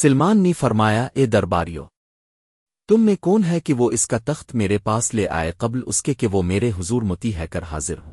سلمان نے فرمایا، اے درباریو، تم میں کون ہے کہ وہ اس کا تخت میرے پاس لے آئے قبل اس کے کہ وہ میرے حضور متی ہے کر حاضر ہوں؟